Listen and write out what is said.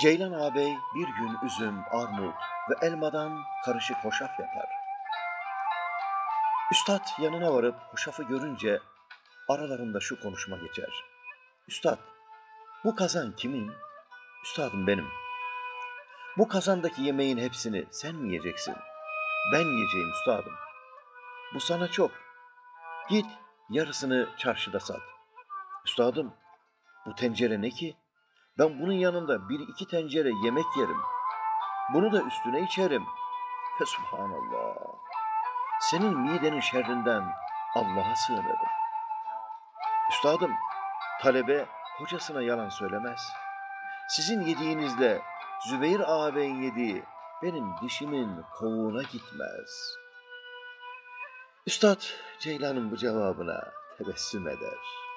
Ceylan ağabey bir gün üzüm, armut ve elmadan karışık hoşaf yapar. Üstad yanına varıp hoşafı görünce aralarında şu konuşma geçer. Üstad, bu kazan kimin? Üstadım benim. Bu kazandaki yemeğin hepsini sen mi yiyeceksin? Ben yiyeceğim üstadım. Bu sana çok. Git yarısını çarşıda sat. Üstadım, bu tencere ne ki? Ben bunun yanında bir iki tencere yemek yerim. Bunu da üstüne içerim. Fe subhanallah. Senin midenin şerrinden Allah'a sığınırım. Üstadım, talebe hocasına yalan söylemez. Sizin yediğinizle Zübeyir ağabeyin yediği benim dişimin kovuğuna gitmez. Üstad Ceylan'ın bu cevabına tebessüm eder.